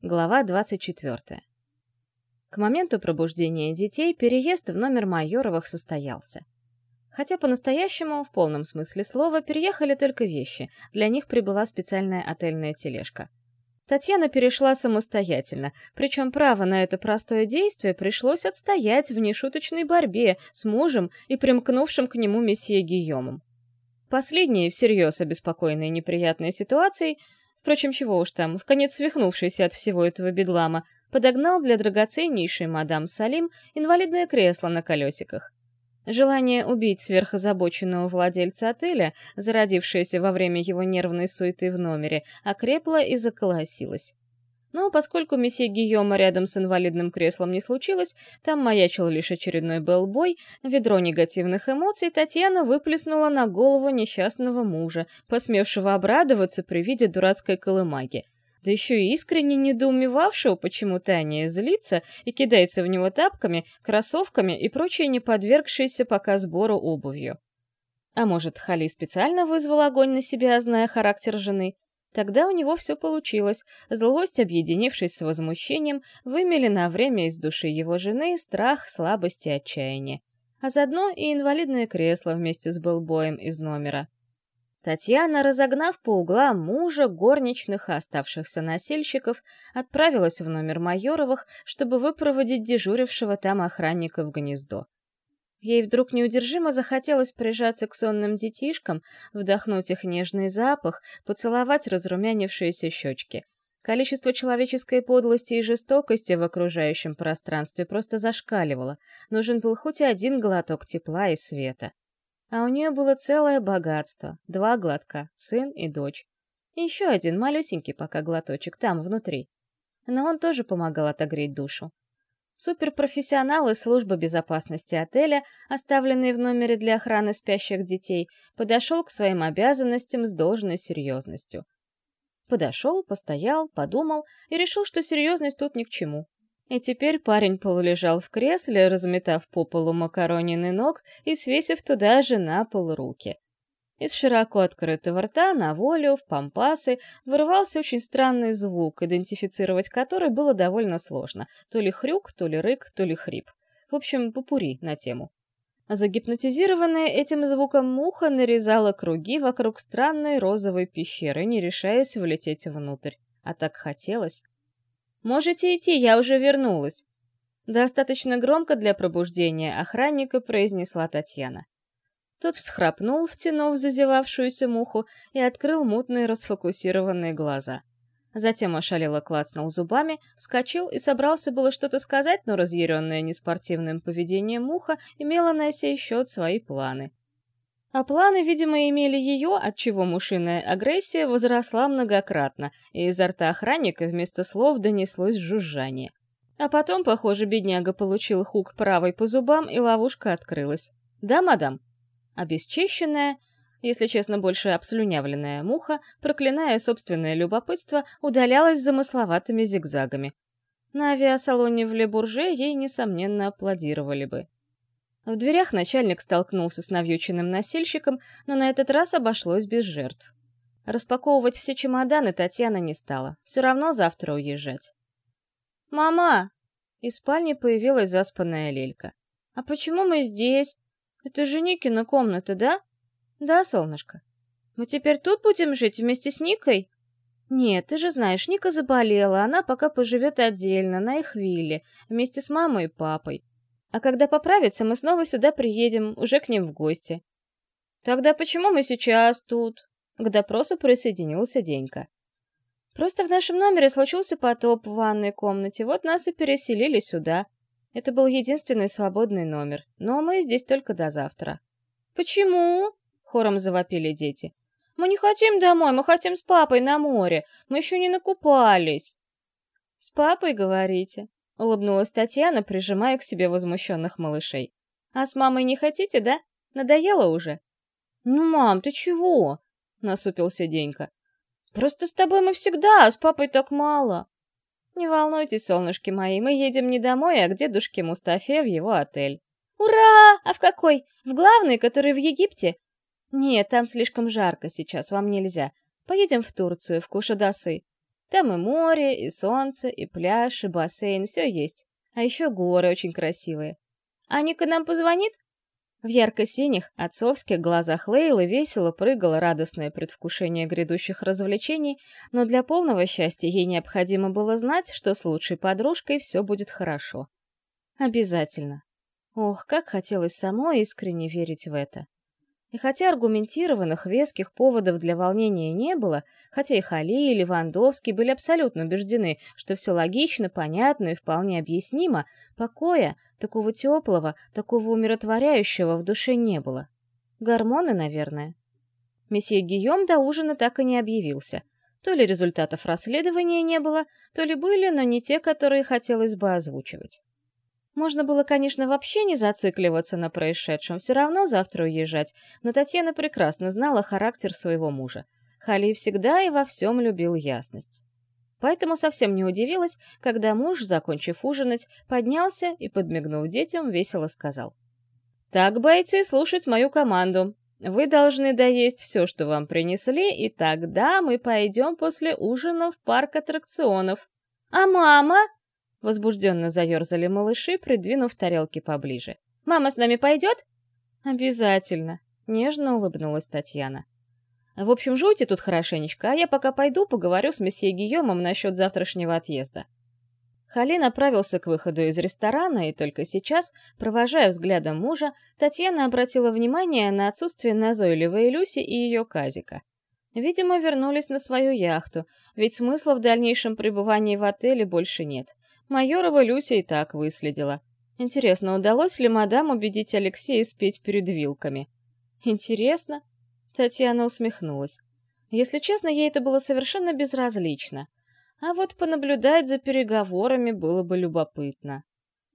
Глава 24. К моменту пробуждения детей переезд в номер Майоровых состоялся. Хотя по-настоящему, в полном смысле слова, переехали только вещи, для них прибыла специальная отельная тележка. Татьяна перешла самостоятельно, причем право на это простое действие пришлось отстоять в нешуточной борьбе с мужем и примкнувшим к нему месье Гийомом. Последний, всерьез обеспокоенный неприятной ситуацией, впрочем, чего уж там, в конец свихнувшийся от всего этого бедлама, подогнал для драгоценнейшей мадам Салим инвалидное кресло на колесиках. Желание убить сверхозабоченного владельца отеля, зародившееся во время его нервной суеты в номере, окрепло и заколосилось. Но поскольку месье Гийома рядом с инвалидным креслом не случилось, там маячил лишь очередной белбой, ведро негативных эмоций Татьяна выплеснула на голову несчастного мужа, посмевшего обрадоваться при виде дурацкой колымаги. Да еще и искренне недоумевавшего, почему Таня злится и кидается в него тапками, кроссовками и прочей не подвергшейся пока сбору обувью. А может, Хали специально вызвал огонь на себя, зная характер жены? Тогда у него все получилось. Злость, объединившись с возмущением, вымели на время из души его жены страх, слабость и отчаяние. А заодно и инвалидное кресло вместе с Белбоем из номера. Татьяна, разогнав по углам мужа, горничных и оставшихся носильщиков, отправилась в номер Майоровых, чтобы выпроводить дежурившего там охранника в гнездо. Ей вдруг неудержимо захотелось прижаться к сонным детишкам, вдохнуть их нежный запах, поцеловать разрумянившиеся щечки. Количество человеческой подлости и жестокости в окружающем пространстве просто зашкаливало. Нужен был хоть один глоток тепла и света. А у нее было целое богатство. Два глотка, сын и дочь. И еще один, малюсенький пока глоточек, там, внутри. Но он тоже помогал отогреть душу. Суперпрофессионалы службы безопасности отеля, оставленные в номере для охраны спящих детей, подошел к своим обязанностям с должной серьезностью. Подошел, постоял, подумал и решил, что серьезность тут ни к чему. И теперь парень полулежал в кресле, разметав по полу макаронины ног и свесив туда же на пол руки. Из широко открытого рта на волю, в пампасы, вырывался очень странный звук, идентифицировать который было довольно сложно. То ли хрюк, то ли рык, то ли хрип. В общем, попури на тему. Загипнотизированная этим звуком муха нарезала круги вокруг странной розовой пещеры, не решаясь влететь внутрь. А так хотелось. «Можете идти, я уже вернулась!» Достаточно громко для пробуждения охранника произнесла Татьяна. Тот всхрапнул, втянув зазевавшуюся муху, и открыл мутные расфокусированные глаза. Затем ошалело клацнул зубами, вскочил и собрался было что-то сказать, но разъяренная неспортивным поведением муха имела на сей счет свои планы. А планы, видимо, имели ее, отчего мушиная агрессия возросла многократно, и изо рта охранника вместо слов донеслось жужжание. А потом, похоже, бедняга получил хук правой по зубам, и ловушка открылась. «Да, мадам?» Обесчищенная, если честно, больше обслюнявленная муха, проклиная собственное любопытство, удалялась замысловатыми зигзагами. На авиасалоне в Лебурже ей, несомненно, аплодировали бы. В дверях начальник столкнулся с навьюченным носильщиком, но на этот раз обошлось без жертв. Распаковывать все чемоданы Татьяна не стала. Все равно завтра уезжать. «Мама!» Из спальни появилась заспанная Лелька. «А почему мы здесь? Это же Никина комната, да? Да, солнышко. Мы теперь тут будем жить вместе с Никой? Нет, ты же знаешь, Ника заболела, она пока поживет отдельно, на их вилле, вместе с мамой и папой. А когда поправится, мы снова сюда приедем, уже к ним в гости. Тогда почему мы сейчас тут? К допросу присоединился Денька. Просто в нашем номере случился потоп в ванной комнате, вот нас и переселили сюда. Это был единственный свободный номер, но мы здесь только до завтра. «Почему?» — хором завопили дети. «Мы не хотим домой, мы хотим с папой на море. Мы еще не накупались». «С папой, говорите?» — улыбнулась Татьяна, прижимая к себе возмущенных малышей. «А с мамой не хотите, да? Надоело уже?» «Ну, мам, ты чего?» — насупился Денька. «Просто с тобой мы всегда, а с папой так мало». «Не волнуйтесь, солнышки мои, мы едем не домой, а к дедушке Мустафе в его отель». «Ура! А в какой? В главный, который в Египте?» «Нет, там слишком жарко сейчас, вам нельзя. Поедем в Турцию, в Кушадасы». Там и море, и солнце, и пляж, и бассейн, все есть. А еще горы очень красивые. Аника нам позвонит? В ярко-синих, отцовских глазах Лейлы весело прыгало радостное предвкушение грядущих развлечений, но для полного счастья ей необходимо было знать, что с лучшей подружкой все будет хорошо. Обязательно. Ох, как хотелось самой искренне верить в это. И хотя аргументированных веских поводов для волнения не было, хотя и Хали, и Левандовский были абсолютно убеждены, что все логично, понятно и вполне объяснимо, покоя, такого теплого, такого умиротворяющего в душе не было. Гормоны, наверное. Месье Гийом до ужина так и не объявился. То ли результатов расследования не было, то ли были, но не те, которые хотелось бы озвучивать. Можно было, конечно, вообще не зацикливаться на происшедшем, все равно завтра уезжать, но Татьяна прекрасно знала характер своего мужа. Хали всегда и во всем любил ясность. Поэтому совсем не удивилась, когда муж, закончив ужинать, поднялся и, подмигнув детям, весело сказал. «Так, бойцы, слушать мою команду. Вы должны доесть все, что вам принесли, и тогда мы пойдем после ужина в парк аттракционов». «А мама?» Возбужденно заерзали малыши, придвинув тарелки поближе. «Мама с нами пойдет?» «Обязательно», — нежно улыбнулась Татьяна. «В общем, жуйте тут хорошенечко, а я пока пойду поговорю с месье Гийомом насчет завтрашнего отъезда». Хали направился к выходу из ресторана, и только сейчас, провожая взглядом мужа, Татьяна обратила внимание на отсутствие назойливой Люси и ее казика. Видимо, вернулись на свою яхту, ведь смысла в дальнейшем пребывании в отеле больше нет. Майорова Люся и так выследила. Интересно, удалось ли мадам убедить Алексея спеть перед вилками? Интересно? Татьяна усмехнулась. Если честно, ей это было совершенно безразлично. А вот понаблюдать за переговорами было бы любопытно.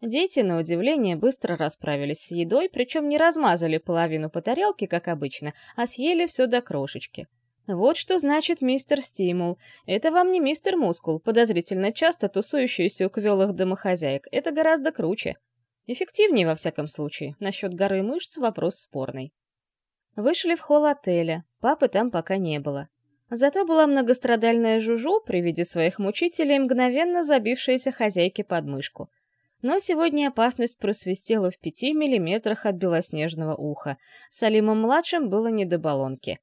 Дети, на удивление, быстро расправились с едой, причем не размазали половину по тарелке, как обычно, а съели все до крошечки. Вот что значит мистер Стимул. Это вам не мистер Мускул, подозрительно часто тусующийся у квелых домохозяек. Это гораздо круче. Эффективнее, во всяком случае. Насчет горы мышц вопрос спорный. Вышли в холл отеля. Папы там пока не было. Зато была многострадальная Жужу, при виде своих мучителей, мгновенно забившаяся хозяйке под мышку. Но сегодня опасность просвистела в пяти миллиметрах от белоснежного уха. Салимом-младшим было не до баллонки.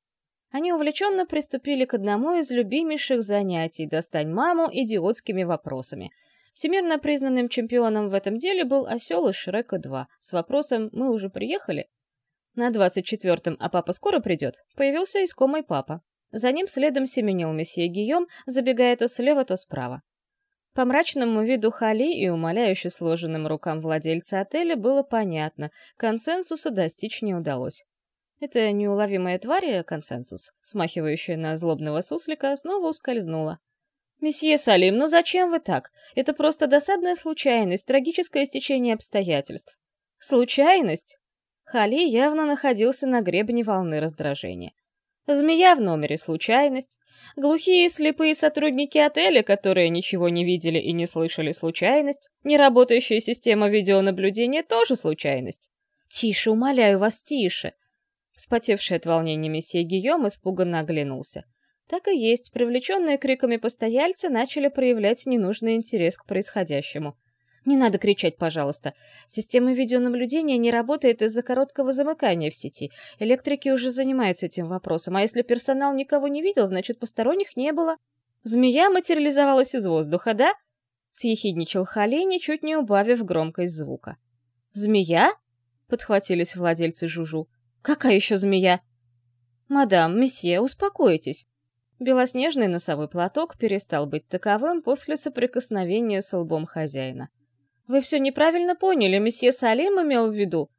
Они увлеченно приступили к одному из любимейших занятий «Достань маму» идиотскими вопросами. Всемирно признанным чемпионом в этом деле был осел из Шрека-2 с вопросом «Мы уже приехали?» На двадцать четвертом «А папа скоро придет?» появился искомый папа. За ним следом семенил месье Гийом, забегая то слева, то справа. По мрачному виду Хали и умоляюще сложенным рукам владельца отеля было понятно, консенсуса достичь не удалось. Эта неуловимая тварь, консенсус, смахивающая на злобного суслика, снова ускользнула. «Месье Салим, ну зачем вы так? Это просто досадная случайность, трагическое стечение обстоятельств». «Случайность?» Хали явно находился на гребне волны раздражения. Змея в номере — случайность. Глухие и слепые сотрудники отеля, которые ничего не видели и не слышали — случайность. Неработающая система видеонаблюдения — тоже случайность. «Тише, умоляю вас, тише!» Вспотевший от волнения месье Гийом испуганно оглянулся. Так и есть, привлеченные криками постояльцы начали проявлять ненужный интерес к происходящему. «Не надо кричать, пожалуйста. Система видеонаблюдения не работает из-за короткого замыкания в сети. Электрики уже занимаются этим вопросом, а если персонал никого не видел, значит, посторонних не было. Змея материализовалась из воздуха, да?» Съехидничал Халени, чуть не убавив громкость звука. «Змея?» — подхватились владельцы Жужу. Какая еще змея? Мадам, месье, успокойтесь. Белоснежный носовой платок перестал быть таковым после соприкосновения с лбом хозяина. Вы все неправильно поняли, месье Салим имел в виду.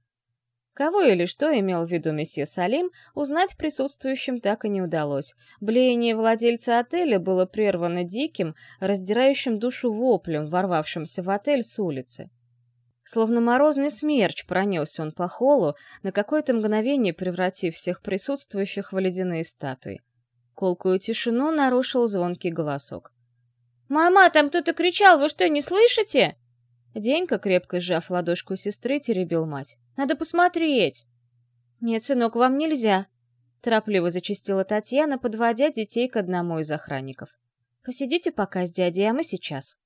Кого или что имел в виду месье Салим, узнать присутствующим так и не удалось. Блеяние владельца отеля было прервано диким, раздирающим душу воплем, ворвавшимся в отель с улицы. Словно морозный смерч пронесся он по холлу, на какое-то мгновение превратив всех присутствующих в ледяные статуи. Колкую тишину нарушил звонкий голосок. «Мама, там кто-то кричал, вы что, не слышите?» Денька, крепко сжав ладошку сестры, теребил мать. «Надо посмотреть!» «Нет, сынок, вам нельзя!» Торопливо зачастила Татьяна, подводя детей к одному из охранников. «Посидите пока с дядей, а мы сейчас».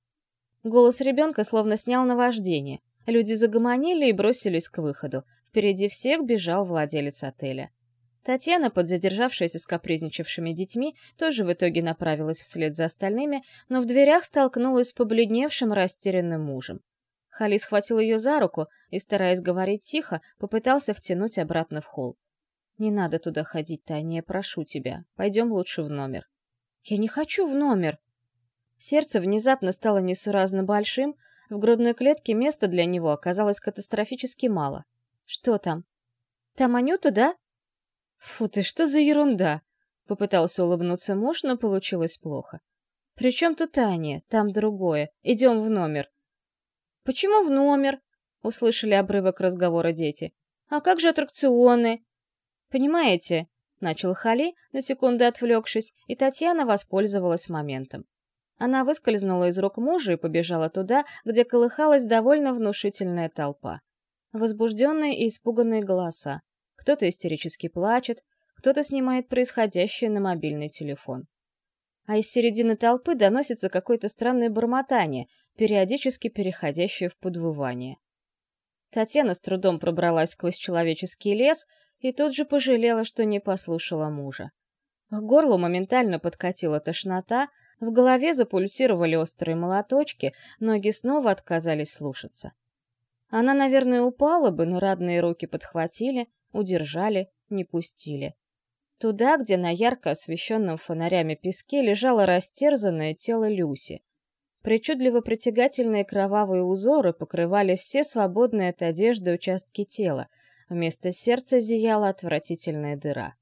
Голос ребенка словно снял наваждение. Люди загомонили и бросились к выходу. Впереди всех бежал владелец отеля. Татьяна, подзадержавшаяся с капризничавшими детьми, тоже в итоге направилась вслед за остальными, но в дверях столкнулась с побледневшим растерянным мужем. Хали схватил ее за руку и, стараясь говорить тихо, попытался втянуть обратно в холл. «Не надо туда ходить, Таня, прошу тебя. Пойдем лучше в номер». «Я не хочу в номер!» Сердце внезапно стало несуразно большим, в грудной клетке места для него оказалось катастрофически мало. «Что там?» «Там Анюта, да?» «Фу ты, что за ерунда!» Попытался улыбнуться муж, но получилось плохо. «При чем тут Аня? Там другое. Идем в номер». «Почему в номер?» — услышали обрывок разговора дети. «А как же аттракционы?» «Понимаете?» — начал Хали, на секунду отвлекшись, и Татьяна воспользовалась моментом. Она выскользнула из рук мужа и побежала туда, где колыхалась довольно внушительная толпа. Возбужденные и испуганные голоса. Кто-то истерически плачет, кто-то снимает происходящее на мобильный телефон. А из середины толпы доносится какое-то странное бормотание, периодически переходящее в подвывание. Татьяна с трудом пробралась сквозь человеческий лес и тут же пожалела, что не послушала мужа. К горлу моментально подкатила тошнота, в голове запульсировали острые молоточки, ноги снова отказались слушаться. Она, наверное, упала бы, но родные руки подхватили, удержали, не пустили. Туда, где на ярко освещенном фонарями песке лежало растерзанное тело Люси. Причудливо притягательные кровавые узоры покрывали все свободные от одежды участки тела, вместо сердца зияла отвратительная дыра.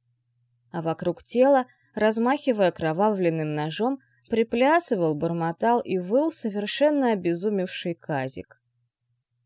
А вокруг тела, размахивая кровавленным ножом, приплясывал, бормотал и выл совершенно обезумевший казик.